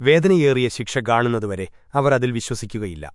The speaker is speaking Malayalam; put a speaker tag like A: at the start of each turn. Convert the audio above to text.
A: വേദനയേറിയ ശിക്ഷ കാണുന്നതുവരെ അവർ അതിൽ വിശ്വസിക്കുകയില്ല